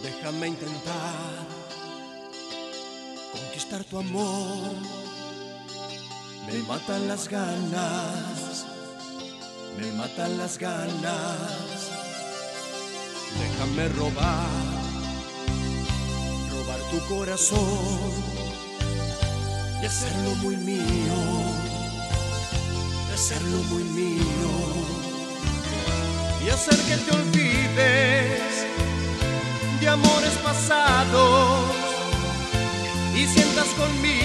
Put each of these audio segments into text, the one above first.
Déjame intentar conquistar tu amor. Me matan las ganas, me matan las ganas. Déjame robar, robar tu corazón y hacerlo muy mío, hacerlo muy mío y hacer que te olvides conmigo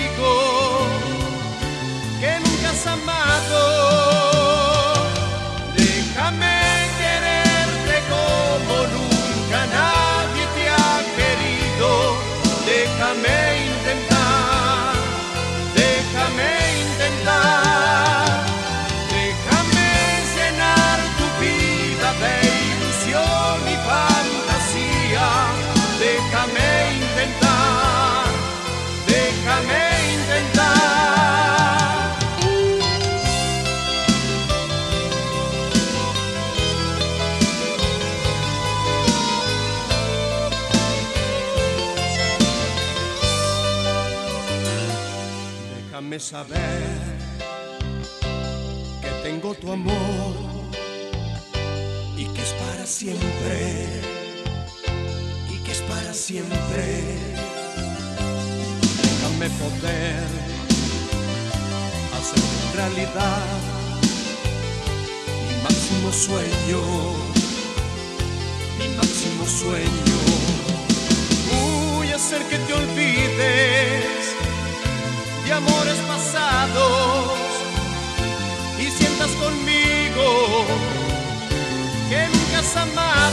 Déjame saber que tengo tu amor y que es para siempre y que es para siempre. Déjame poder hacer realidad mi máximo sueño, mi máximo sueño. Voy a hacer que te olvides de amores pasados y sientas conmigo que nunca has amado.